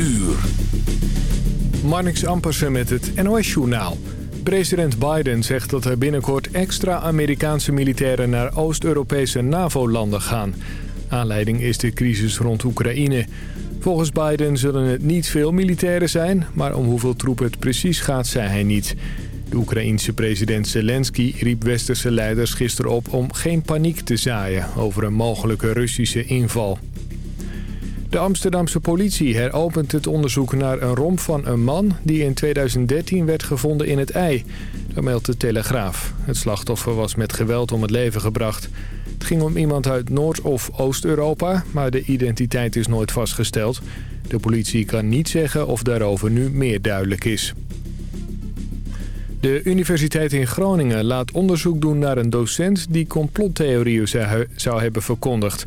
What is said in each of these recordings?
uur. Marnix Ampersen met het NOS-journaal. President Biden zegt dat er binnenkort extra Amerikaanse militairen naar Oost-Europese NAVO-landen gaan. Aanleiding is de crisis rond Oekraïne. Volgens Biden zullen het niet veel militairen zijn, maar om hoeveel troepen het precies gaat, zei hij niet. De Oekraïense president Zelensky riep westerse leiders gisteren op om geen paniek te zaaien over een mogelijke Russische inval. De Amsterdamse politie heropent het onderzoek naar een romp van een man... die in 2013 werd gevonden in het ei. Dat meldt de Telegraaf. Het slachtoffer was met geweld om het leven gebracht. Het ging om iemand uit Noord- of Oost-Europa... maar de identiteit is nooit vastgesteld. De politie kan niet zeggen of daarover nu meer duidelijk is. De Universiteit in Groningen laat onderzoek doen naar een docent... die complottheorieën zou hebben verkondigd...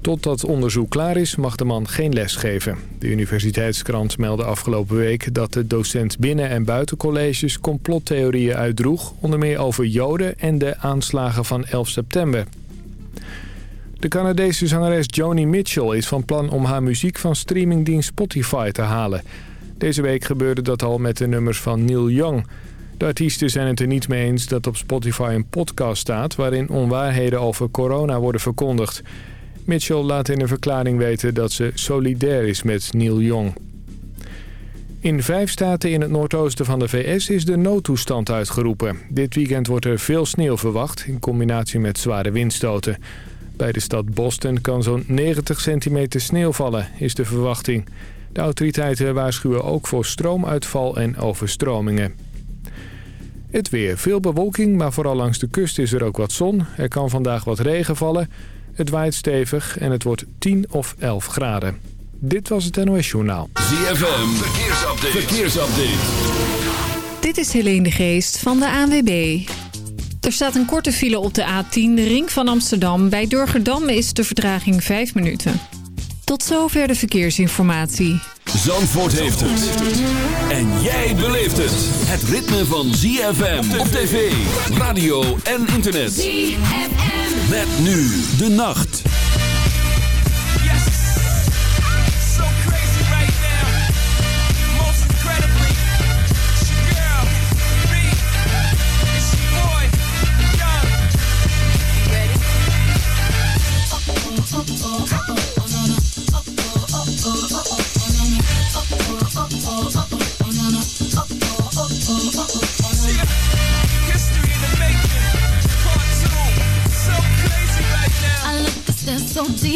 Tot dat onderzoek klaar is mag de man geen les geven. De universiteitskrant meldde afgelopen week dat de docent binnen- en buitencolleges complottheorieën uitdroeg... onder meer over Joden en de aanslagen van 11 september. De Canadese zangeres Joni Mitchell is van plan om haar muziek van streamingdienst Spotify te halen. Deze week gebeurde dat al met de nummers van Neil Young... De artiesten zijn het er niet mee eens dat op Spotify een podcast staat... waarin onwaarheden over corona worden verkondigd. Mitchell laat in een verklaring weten dat ze solidair is met Neil Young. In vijf staten in het noordoosten van de VS is de noodtoestand uitgeroepen. Dit weekend wordt er veel sneeuw verwacht in combinatie met zware windstoten. Bij de stad Boston kan zo'n 90 centimeter sneeuw vallen, is de verwachting. De autoriteiten waarschuwen ook voor stroomuitval en overstromingen. Het weer. Veel bewolking, maar vooral langs de kust is er ook wat zon. Er kan vandaag wat regen vallen. Het waait stevig en het wordt 10 of 11 graden. Dit was het NOS Journaal. ZFM, verkeersupdate. verkeersupdate. Dit is Helene de Geest van de ANWB. Er staat een korte file op de A10, de ring van Amsterdam. Bij Durgerdam is de vertraging 5 minuten. Tot zover de verkeersinformatie. Zandvoort heeft het. En jij beleeft het. Het ritme van ZFM op tv, radio en internet. ZFM. Met nu de nacht.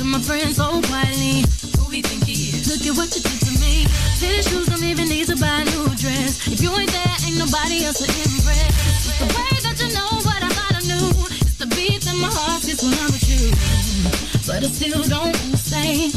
to my friends oh, so quietly, who we think he is? Look at what you did to me. Tennis shoes don't even need to buy a new dress. If you ain't there, ain't nobody else to impress. It's the way that you know what I thought I knew. It's the beat that my heart gets when I'm with you. But I still don't understand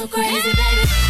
so crazy, baby.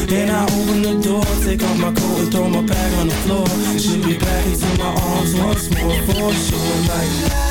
and I open the door, take off my coat and throw my bag on the floor. She'll be back into my arms once more for sure. Like.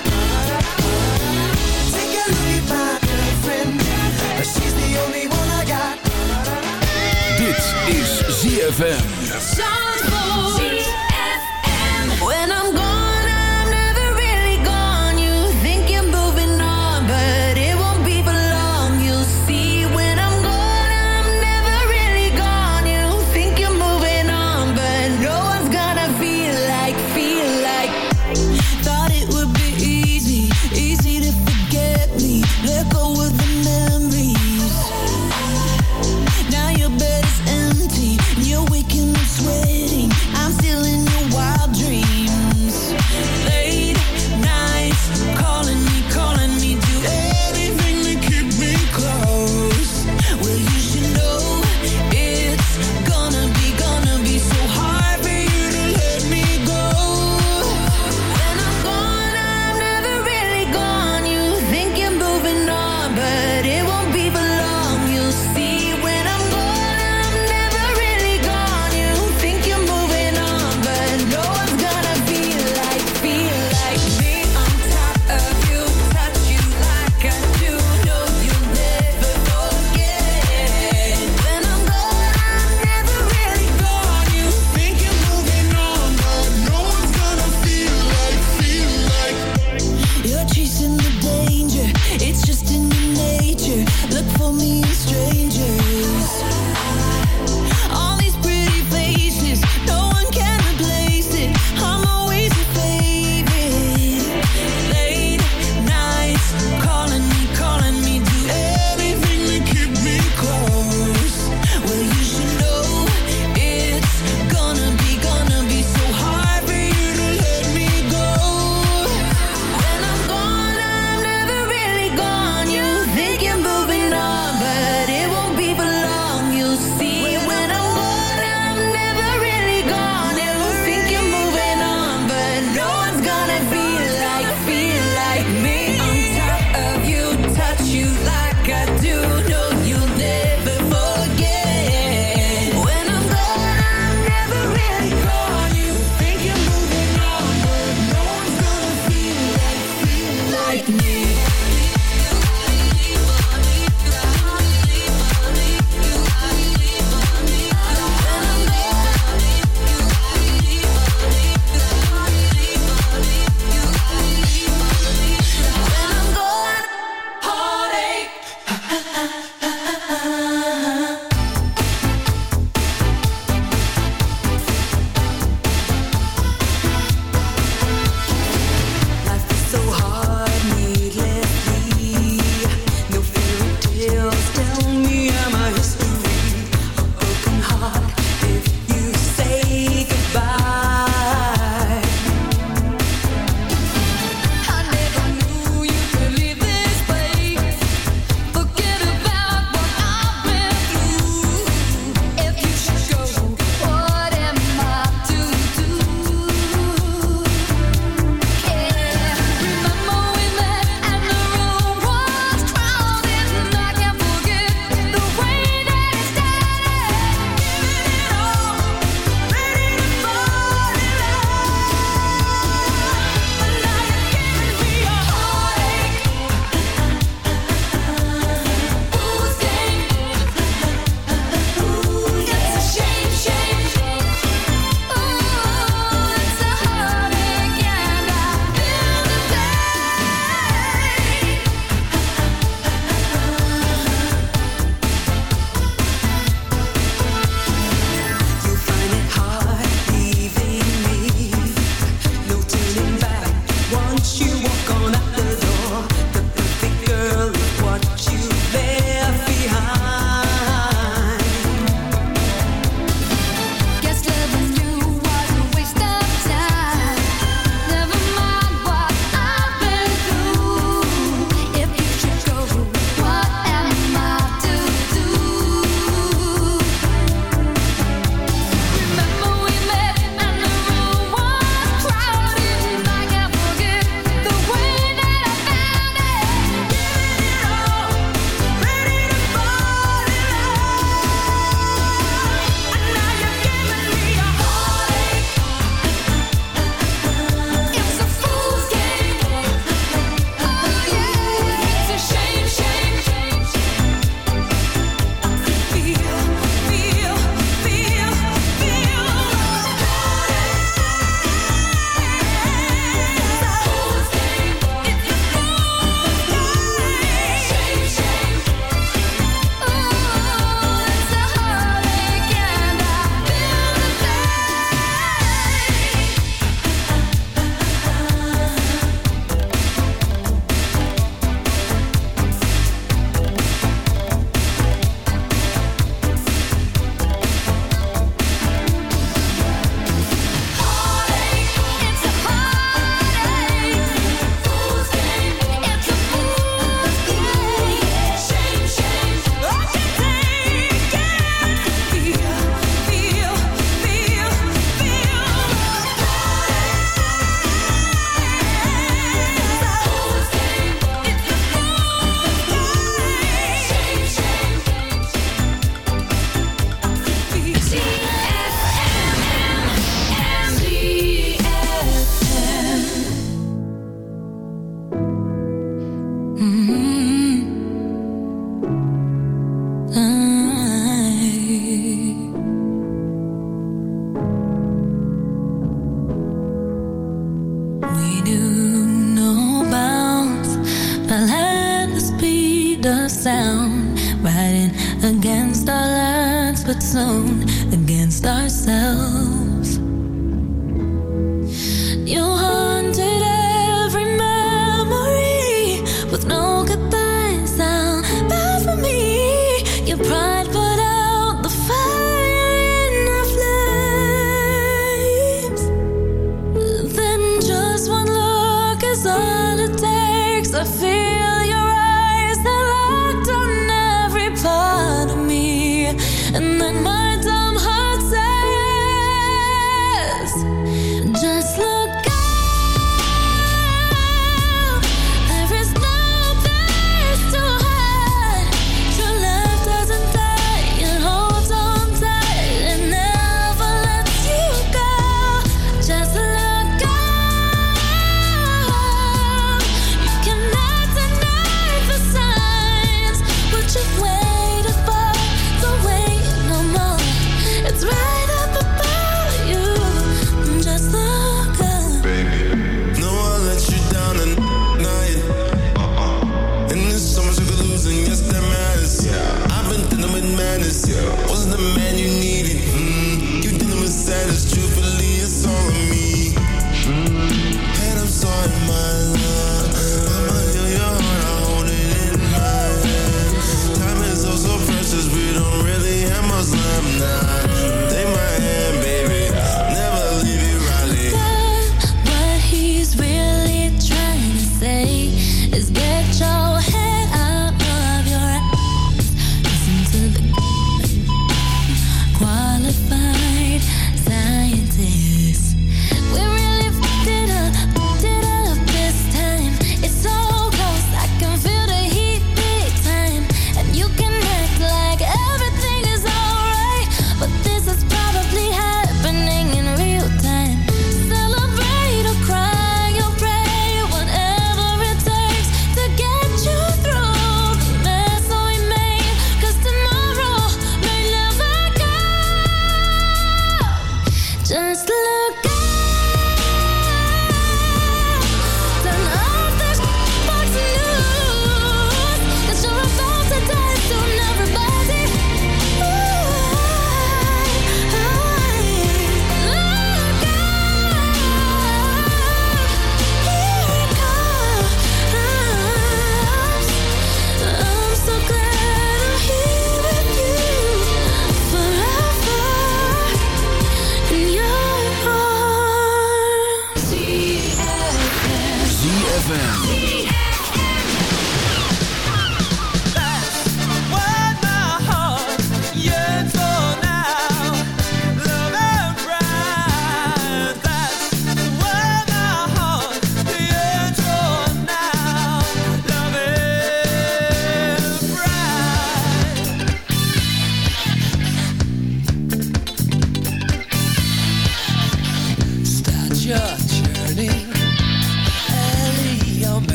ZFM.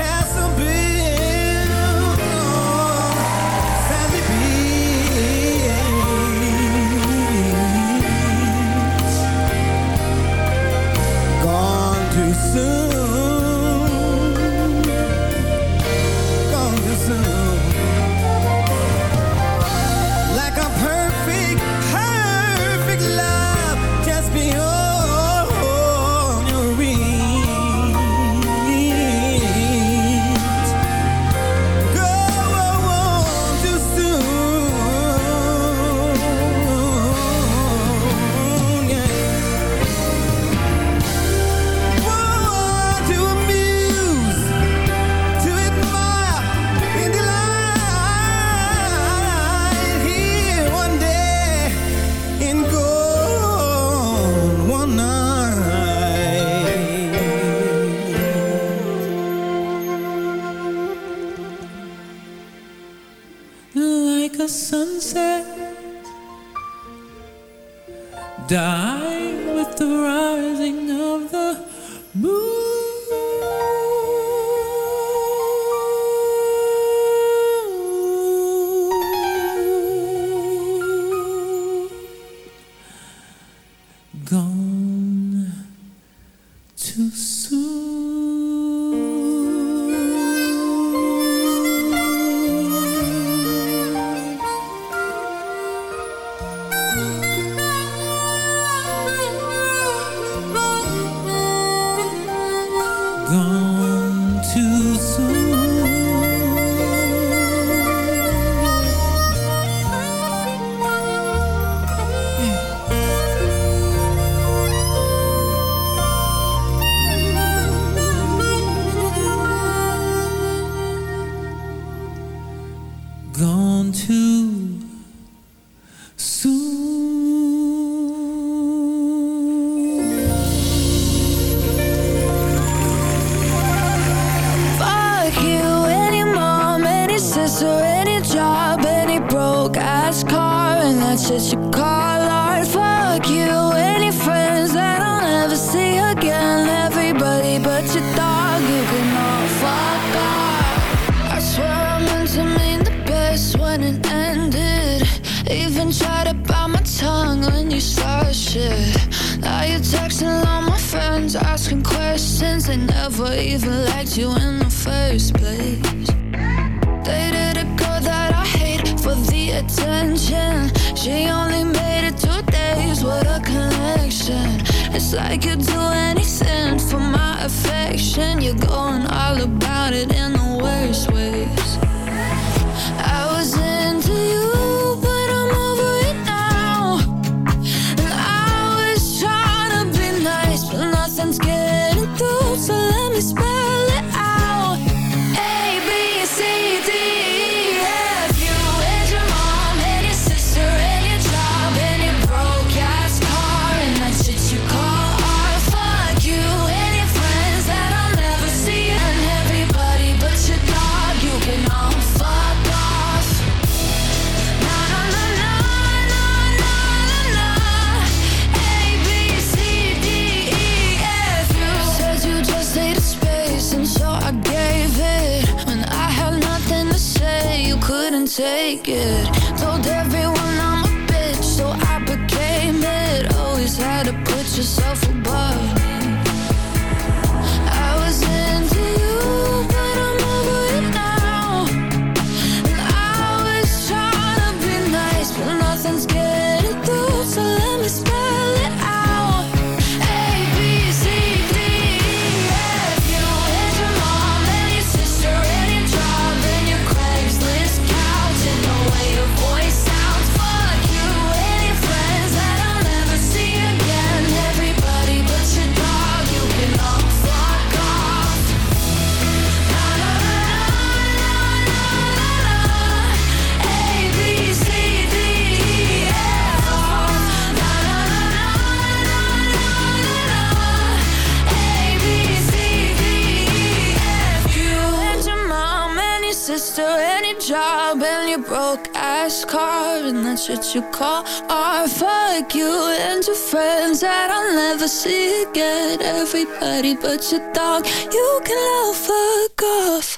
Castle built take it. Told every broke ass car And that's what you call art. Fuck you and your friends that I'll never see again. Everybody but your dog. You can love fuck off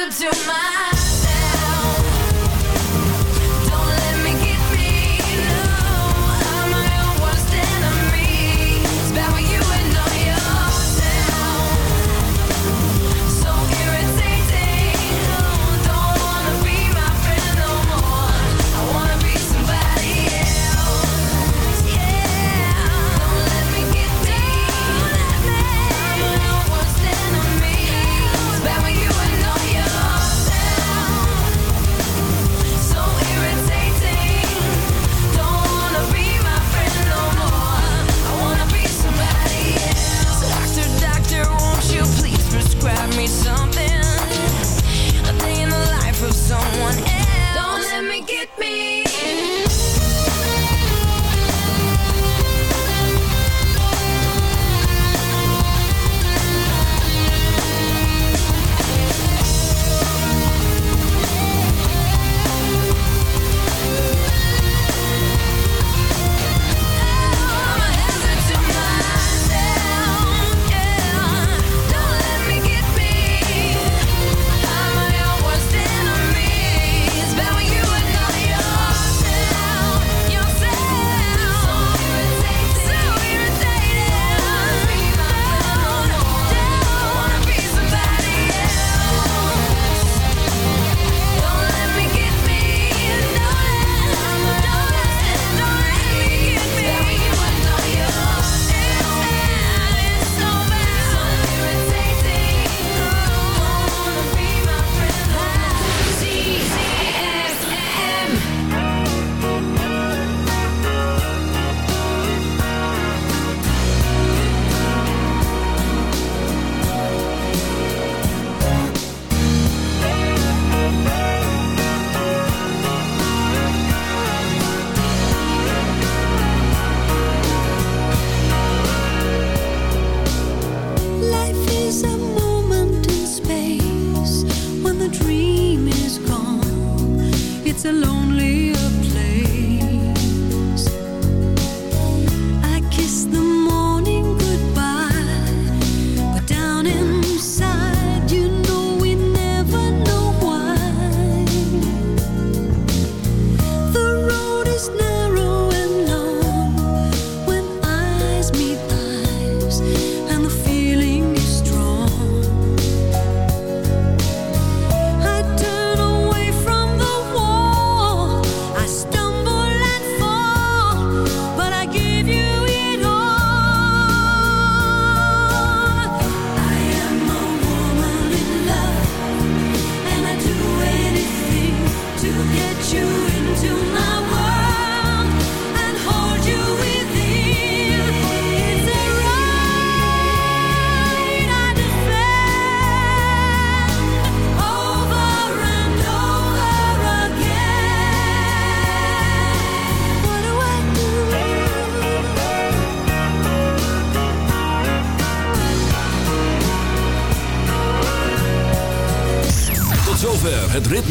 A to myself.